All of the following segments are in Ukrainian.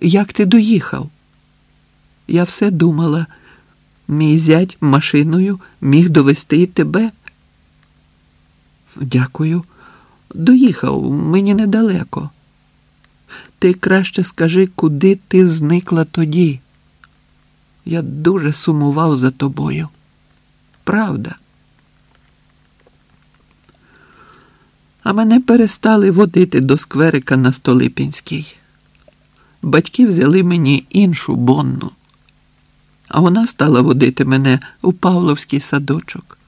як ти доїхав? Я все думала, мій зять машиною міг довести і тебе. Дякую. Доїхав, мені недалеко. Ти краще скажи, куди ти зникла тоді. Я дуже сумував за тобою. Правда. А мене перестали водити до скверика на Столипінській. Батьки взяли мені іншу бонну, а вона стала водити мене у Павловський садочок.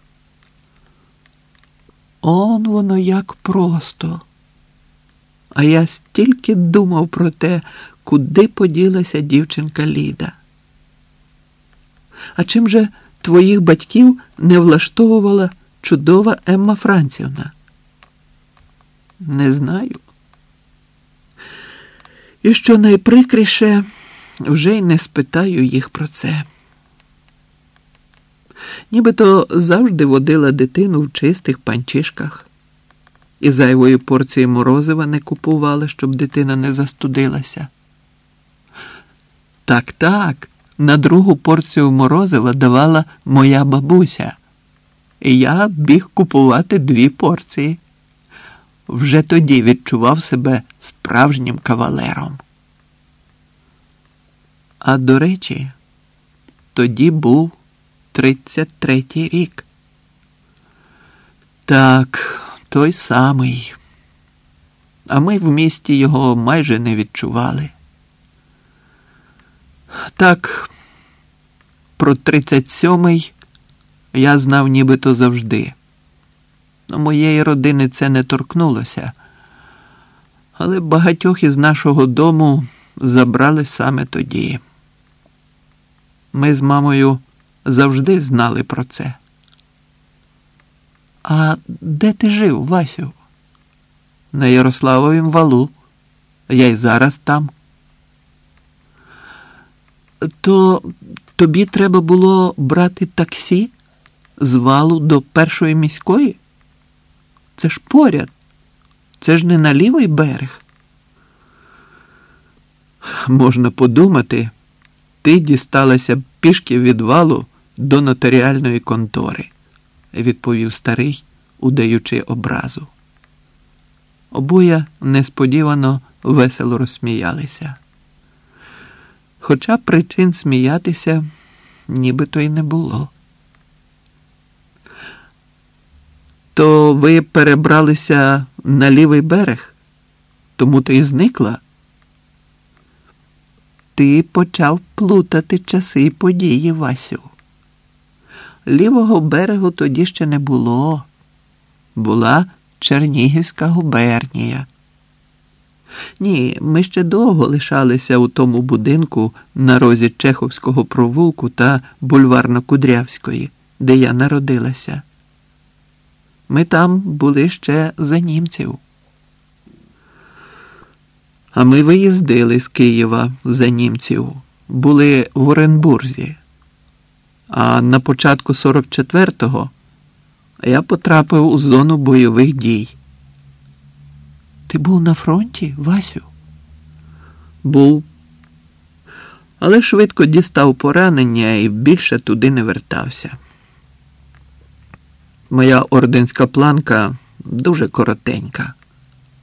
Он воно як просто. А я стільки думав про те, куди поділася дівчинка Ліда. А чим же твоїх батьків не влаштовувала чудова Емма Францівна? Не знаю. І що найприкріше, вже й не спитаю їх про це. Нібито завжди водила дитину в чистих панчишках і зайвої порції морозива не купувала, щоб дитина не застудилася. Так, так, на другу порцію морозива давала моя бабуся, і я біг купувати дві порції. Вже тоді відчував себе справжнім кавалером. А до речі, тоді був 33-й рік. Так, той самий. А ми в місті його майже не відчували. Так, про 37-й я знав нібито завжди. Но моєї родини це не торкнулося, але багатьох із нашого дому забрали саме тоді. Ми з мамою завжди знали про це. А де ти жив, Васю? На Ярославовім валу. Я й зараз там. То тобі треба було брати таксі з валу до першої міської? Це ж поряд. Це ж не на лівий берег. Можна подумати, ти дісталася б пішки від валу до нотаріальної контори, відповів старий, удаючи образу. Обоє несподівано весело розсміялися. Хоча причин сміятися нібито й не було. То ви перебралися на лівий берег, тому ти й зникла? Ти почав плутати часи і події, Васю. Лівого берегу тоді ще не було. Була Чернігівська губернія. Ні, ми ще довго лишалися у тому будинку на розі Чеховського провулку та бульварно-Кудрявської, де я народилася. Ми там були ще за німців. А ми виїздили з Києва за німців, були в Оренбурзі. А на початку 44-го я потрапив у зону бойових дій. Ти був на фронті, Васю? Був. Але швидко дістав поранення і більше туди не вертався. Моя орденська планка дуже коротенька,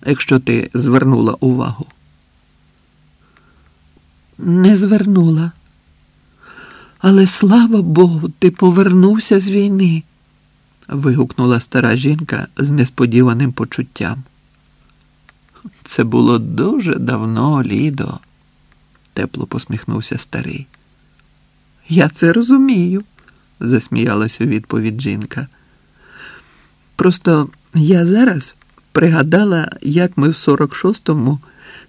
якщо ти звернула увагу. Не звернула. Але слава Богу, ти повернувся з війни. вигукнула стара жінка з несподіваним почуттям. Це було дуже давно, Лідо, тепло посміхнувся старий. Я це розумію, засміялась у відповідь жінка. Просто я зараз пригадала, як ми в 46-му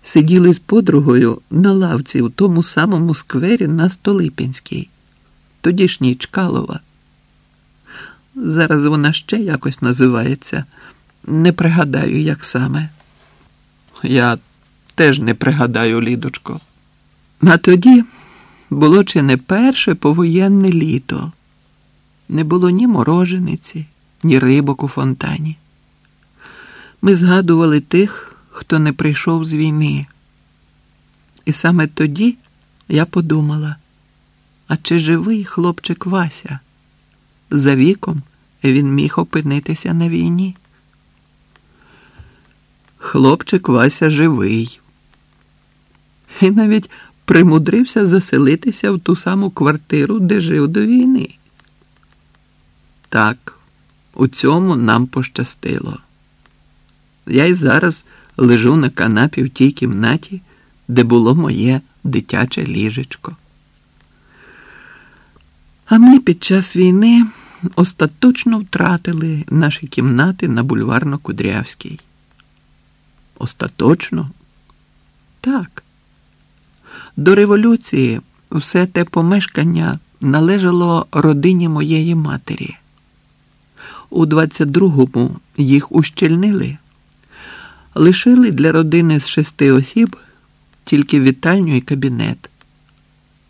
сиділи з подругою на лавці у тому самому сквері на Столипінській, тодішній Чкалова. Зараз вона ще якось називається. Не пригадаю, як саме. Я теж не пригадаю, Лідочко. А тоді було чи не перше повоєнне літо. Не було ні морожениці, ні рибок у фонтані. Ми згадували тих, хто не прийшов з війни. І саме тоді я подумала, а чи живий хлопчик Вася? За віком він міг опинитися на війні. Хлопчик Вася живий. І навіть примудрився заселитися в ту саму квартиру, де жив до війни. Так, у цьому нам пощастило. Я й зараз лежу на канапі в тій кімнаті, де було моє дитяче ліжечко. А ми під час війни остаточно втратили наші кімнати на бульварно-Кудрявській. Остаточно? Так. До революції все те помешкання належало родині моєї матері. У 22-му їх ущільнили, лишили для родини з шести осіб тільки вітальню і кабінет.